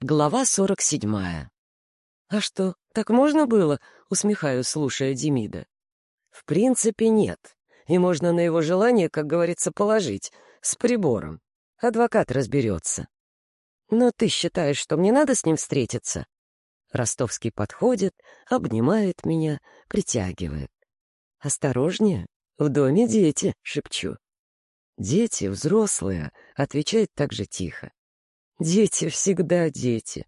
Глава сорок седьмая. «А что, так можно было?» — усмехаюсь, слушая Демида. «В принципе, нет. И можно на его желание, как говорится, положить. С прибором. Адвокат разберется. Но ты считаешь, что мне надо с ним встретиться?» Ростовский подходит, обнимает меня, притягивает. «Осторожнее, в доме дети», — шепчу. «Дети, взрослые», — отвечает так же тихо. Дети всегда дети.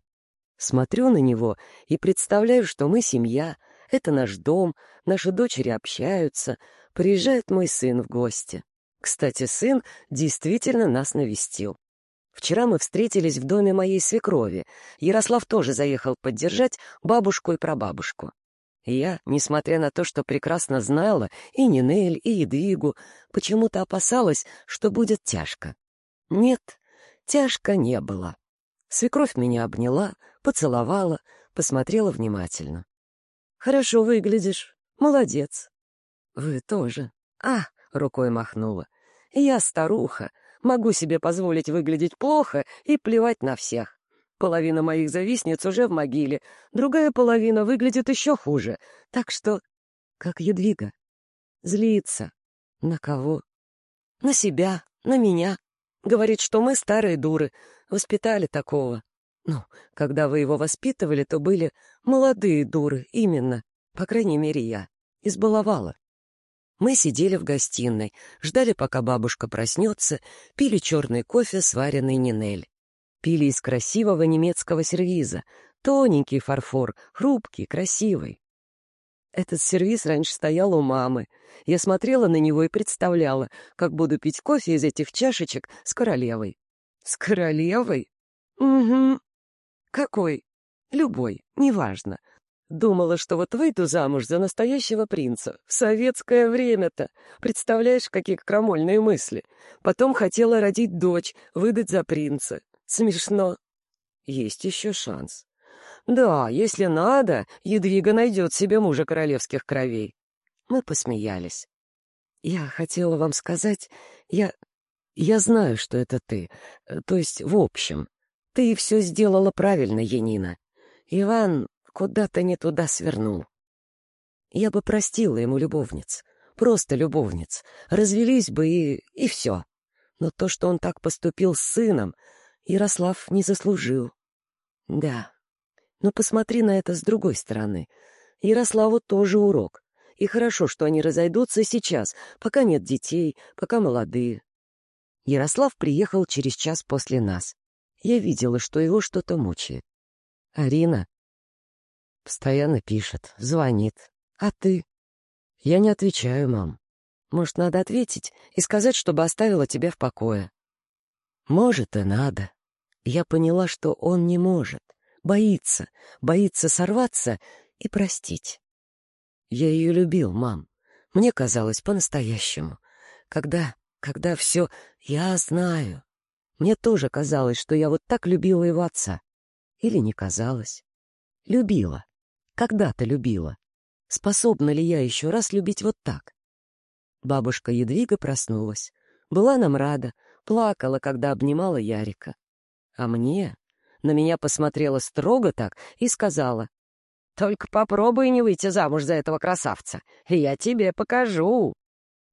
Смотрю на него и представляю, что мы семья, это наш дом, наши дочери общаются, приезжает мой сын в гости. Кстати, сын действительно нас навестил. Вчера мы встретились в доме моей свекрови. Ярослав тоже заехал поддержать бабушку и прабабушку. Я, несмотря на то, что прекрасно знала и Нинель, и Едвигу, почему-то опасалась, что будет тяжко. Нет, Тяжко не было. Свекровь меня обняла, поцеловала, посмотрела внимательно. «Хорошо выглядишь. Молодец». «Вы тоже». «А!» — рукой махнула. «Я старуха. Могу себе позволить выглядеть плохо и плевать на всех. Половина моих завистниц уже в могиле, другая половина выглядит еще хуже. Так что...» «Как едвига?» «Злится». «На кого?» «На себя, на меня, Говорит, что мы старые дуры, воспитали такого. Ну, когда вы его воспитывали, то были молодые дуры, именно. По крайней мере, я. Избаловала. Мы сидели в гостиной, ждали, пока бабушка проснется, пили черный кофе, сваренный Нинель. Пили из красивого немецкого сервиза. Тоненький фарфор, хрупкий, красивый. Этот сервиз раньше стоял у мамы. Я смотрела на него и представляла, как буду пить кофе из этих чашечек с королевой. С королевой? Угу. Какой? Любой, неважно. Думала, что вот выйду замуж за настоящего принца. В советское время-то. Представляешь, какие крамольные мысли. Потом хотела родить дочь, выдать за принца. Смешно. Есть еще шанс. Да, если надо, Едвига найдет себе мужа королевских кровей. Мы посмеялись. Я хотела вам сказать, я... Я знаю, что это ты. То есть, в общем, ты все сделала правильно, Янина. Иван куда-то не туда свернул. Я бы простила ему любовниц. Просто любовниц. Развелись бы и... и все. Но то, что он так поступил с сыном, Ярослав не заслужил. Да, но посмотри на это с другой стороны. Ярославу тоже урок. И хорошо, что они разойдутся сейчас, пока нет детей, пока молодые. Ярослав приехал через час после нас. Я видела, что его что-то мучает. Арина постоянно пишет, звонит. А ты? Я не отвечаю, мам. Может, надо ответить и сказать, чтобы оставила тебя в покое. Может, и надо. Я поняла, что он не может. Боится, боится сорваться и простить. Я ее любил, мам. Мне казалось по-настоящему. Когда, когда все... Я знаю. Мне тоже казалось, что я вот так любила его отца. Или не казалось. Любила. Когда-то любила. Способна ли я еще раз любить вот так? Бабушка Едвига проснулась. Была нам рада, плакала, когда обнимала Ярика. А мне на меня посмотрела строго так и сказала, «Только попробуй не выйти замуж за этого красавца, и я тебе покажу».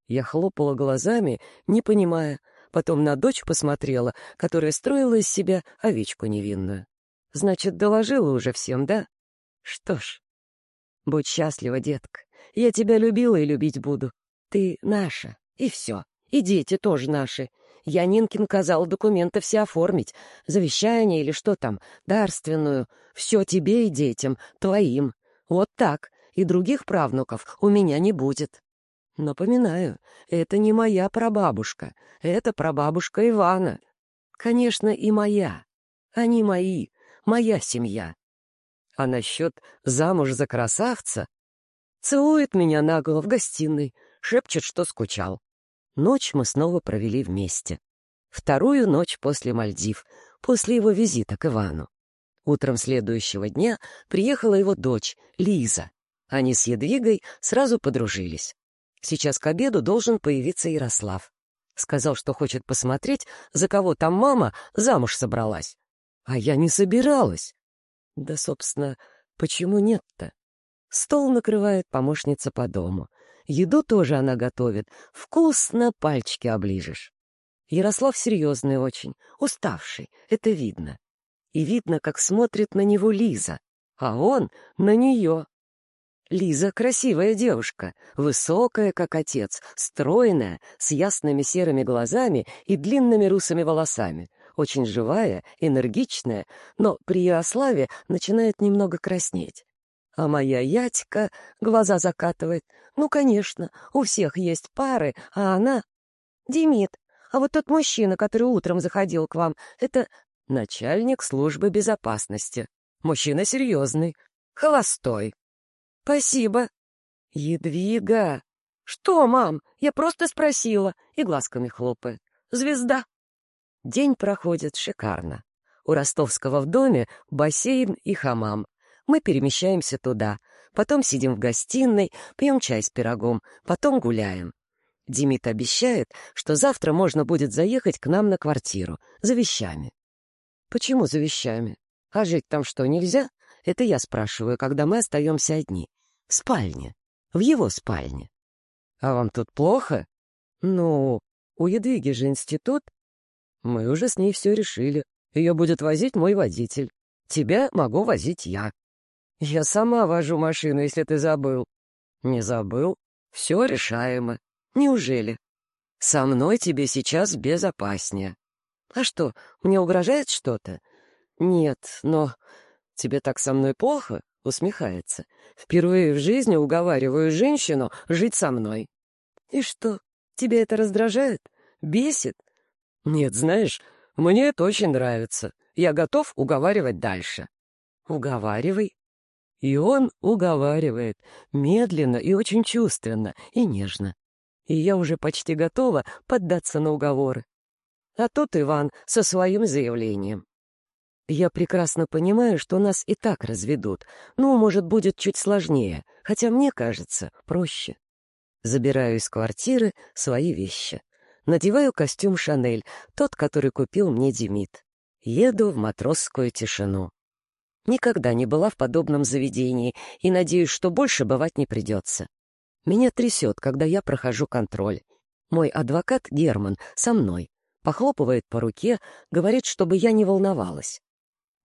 Я хлопала глазами, не понимая, потом на дочь посмотрела, которая строила из себя овечку невинную. Значит, доложила уже всем, да? Что ж, будь счастлива, детка. Я тебя любила и любить буду. Ты наша, и все. И дети тоже наши. Я Нинкин казал документы все оформить, завещание или что там, дарственную. Все тебе и детям, твоим. Вот так. И других правнуков у меня не будет. Напоминаю, это не моя прабабушка, это прабабушка Ивана. Конечно, и моя. Они мои, моя семья. А насчет замуж за красавца целует меня наголо в гостиной, шепчет, что скучал. Ночь мы снова провели вместе. Вторую ночь после Мальдив, после его визита к Ивану. Утром следующего дня приехала его дочь, Лиза. Они с Едвигой сразу подружились. Сейчас к обеду должен появиться Ярослав. Сказал, что хочет посмотреть, за кого там мама замуж собралась. А я не собиралась. Да, собственно, почему нет-то? Стол накрывает помощница по дому. Еду тоже она готовит. Вкусно пальчики оближешь. Ярослав серьезный очень, уставший, это видно. И видно, как смотрит на него Лиза, а он на нее. Лиза — красивая девушка, высокая, как отец, стройная, с ясными серыми глазами и длинными русыми волосами, очень живая, энергичная, но при Ярославе начинает немного краснеть. А моя Ятька глаза закатывает. Ну, конечно, у всех есть пары, а она... Демид, а вот тот мужчина, который утром заходил к вам, это начальник службы безопасности. Мужчина серьезный, холостой. Спасибо. Едвига. Что, мам? Я просто спросила. И глазками хлопает. Звезда. День проходит шикарно. У Ростовского в доме бассейн и хамам. Мы перемещаемся туда. Потом сидим в гостиной, пьем чай с пирогом, потом гуляем. Демид обещает, что завтра можно будет заехать к нам на квартиру за вещами. Почему за вещами? А жить там что, нельзя? Это я спрашиваю, когда мы остаемся одни. В спальне. В его спальне. А вам тут плохо? Ну, у Едвиги же институт. Мы уже с ней все решили. Ее будет возить мой водитель. Тебя могу возить я. Я сама вожу машину, если ты забыл. Не забыл. Все решаемо. Неужели? Со мной тебе сейчас безопаснее. А что, мне угрожает что-то? Нет, но тебе так со мной плохо? Усмехается. Впервые в жизни уговариваю женщину жить со мной. И что, тебе это раздражает? Бесит? Нет, знаешь, мне это очень нравится. Я готов уговаривать дальше. Уговаривай. И он уговаривает, медленно и очень чувственно, и нежно. И я уже почти готова поддаться на уговоры. А тут Иван со своим заявлением. Я прекрасно понимаю, что нас и так разведут. Ну, может, будет чуть сложнее, хотя мне кажется, проще. Забираю из квартиры свои вещи. Надеваю костюм «Шанель», тот, который купил мне Демид. Еду в матросскую тишину. Никогда не была в подобном заведении и надеюсь, что больше бывать не придется. Меня трясет, когда я прохожу контроль. Мой адвокат Герман со мной. Похлопывает по руке, говорит, чтобы я не волновалась.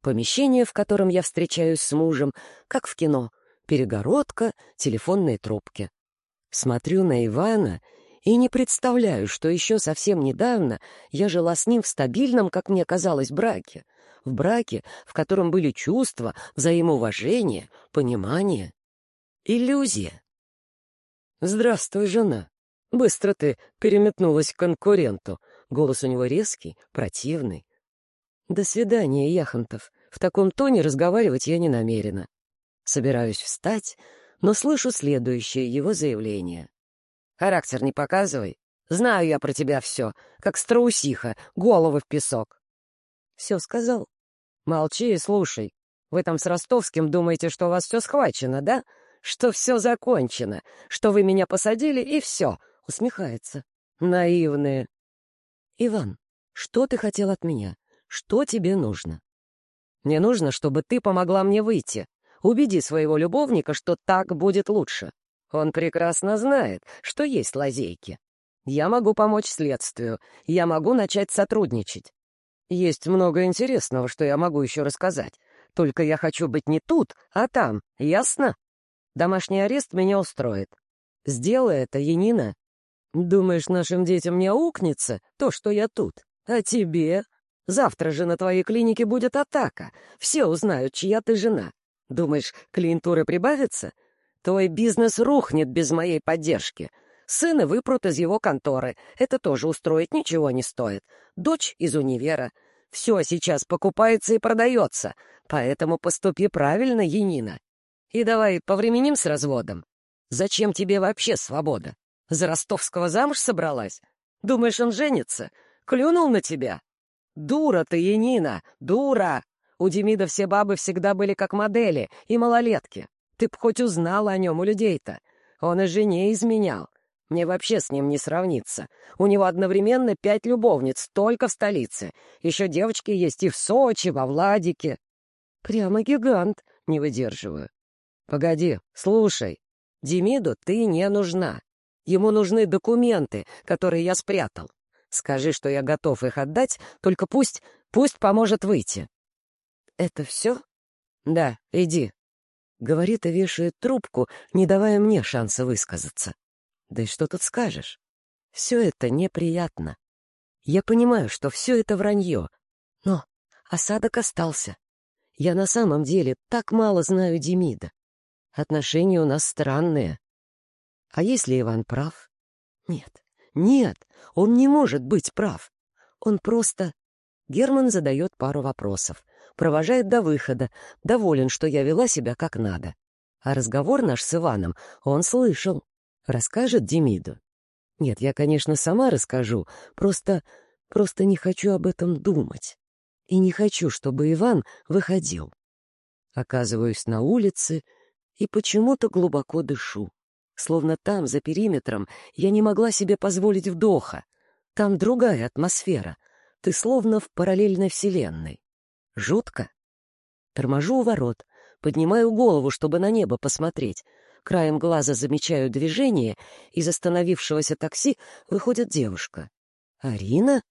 Помещение, в котором я встречаюсь с мужем, как в кино. Перегородка, телефонные трубки. Смотрю на Ивана и не представляю, что еще совсем недавно я жила с ним в стабильном, как мне казалось, браке. В браке, в котором были чувства, взаимоуважение, понимание. Иллюзия. «Здравствуй, жена. Быстро ты переметнулась к конкуренту». Голос у него резкий, противный. «До свидания, Яхонтов. В таком тоне разговаривать я не намерена. Собираюсь встать, но слышу следующее его заявление. «Характер не показывай. Знаю я про тебя все, как страусиха, головы в песок». «Все сказал?» «Молчи и слушай. Вы там с Ростовским думаете, что у вас все схвачено, да? Что все закончено, что вы меня посадили, и все», — усмехается. «Наивные». «Иван, что ты хотел от меня? Что тебе нужно?» Мне нужно, чтобы ты помогла мне выйти. Убеди своего любовника, что так будет лучше. Он прекрасно знает, что есть лазейки. Я могу помочь следствию, я могу начать сотрудничать. Есть много интересного, что я могу еще рассказать. Только я хочу быть не тут, а там, ясно? Домашний арест меня устроит. Сделай это, Янина. Думаешь, нашим детям не аукнется то, что я тут? А тебе? Завтра же на твоей клинике будет атака. Все узнают, чья ты жена. Думаешь, клиентуры прибавится? Твой бизнес рухнет без моей поддержки. Сына выпрут из его конторы. Это тоже устроить ничего не стоит. Дочь из универа. Все сейчас покупается и продается. Поэтому поступи правильно, Янина. И давай повременим с разводом. Зачем тебе вообще свобода? За ростовского замуж собралась? Думаешь, он женится? Клюнул на тебя? «Дура ты, Янина, дура! У Демида все бабы всегда были как модели и малолетки. Ты б хоть узнала о нем у людей-то. Он и жене изменял. Мне вообще с ним не сравниться. У него одновременно пять любовниц, только в столице. Еще девочки есть и в Сочи, во Владике. Прямо гигант, не выдерживаю. Погоди, слушай. Демиду ты не нужна. Ему нужны документы, которые я спрятал. Скажи, что я готов их отдать, только пусть, пусть поможет выйти. Это все? Да, иди. Говорит и вешает трубку, не давая мне шанса высказаться. Да и что тут скажешь? Все это неприятно. Я понимаю, что все это вранье, но осадок остался. Я на самом деле так мало знаю Демида. Отношения у нас странные. А если Иван прав? Нет, нет, он не может быть прав. Он просто... Герман задает пару вопросов, провожает до выхода, доволен, что я вела себя как надо. А разговор наш с Иваном он слышал. Расскажет Демиду? Нет, я, конечно, сама расскажу, просто... просто не хочу об этом думать. И не хочу, чтобы Иван выходил. Оказываюсь на улице и почему-то глубоко дышу. Словно там, за периметром, я не могла себе позволить вдоха. Там другая атмосфера. Ты словно в параллельной вселенной. Жутко. Торможу у ворот, поднимаю голову, чтобы на небо посмотреть. Краем глаза замечаю движение, из остановившегося такси выходит девушка. «Арина?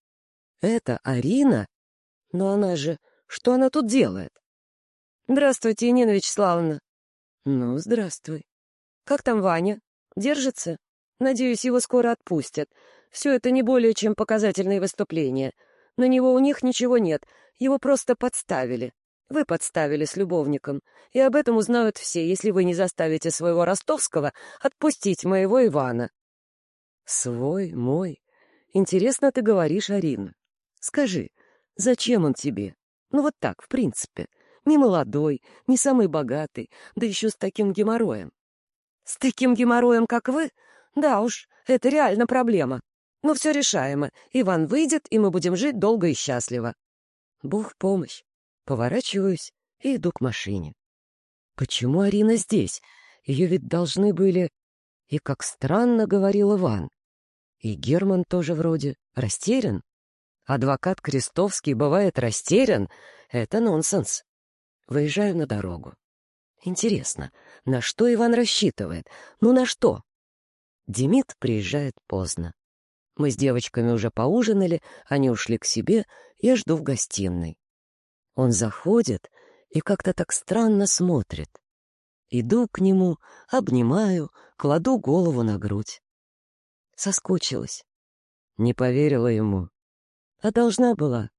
Это Арина? Но она же... Что она тут делает?» «Здравствуйте, Нина Вячеславовна». «Ну, здравствуй. Как там Ваня? Держится? Надеюсь, его скоро отпустят. Все это не более чем показательные выступления. На него у них ничего нет, его просто подставили. Вы подставили с любовником, и об этом узнают все, если вы не заставите своего ростовского отпустить моего Ивана. Свой, мой. Интересно ты говоришь, Арина. Скажи, зачем он тебе? Ну вот так, в принципе. Не молодой, не самый богатый, да еще с таким геморроем. С таким геморроем, как вы? Да уж, это реально проблема. Но все решаемо. Иван выйдет, и мы будем жить долго и счастливо. Бог помощь. Поворачиваюсь и иду к машине. Почему Арина здесь? Ее ведь должны были... И как странно говорил Иван. И Герман тоже вроде растерян. Адвокат Крестовский бывает растерян. Это нонсенс. Выезжаю на дорогу. Интересно, на что Иван рассчитывает? Ну, на что? Демид приезжает поздно. Мы с девочками уже поужинали, они ушли к себе, я жду в гостиной. Он заходит и как-то так странно смотрит. Иду к нему, обнимаю, кладу голову на грудь. Соскучилась. Не поверила ему. А должна была.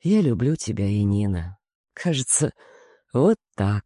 Я люблю тебя, Инина. Кажется, вот так.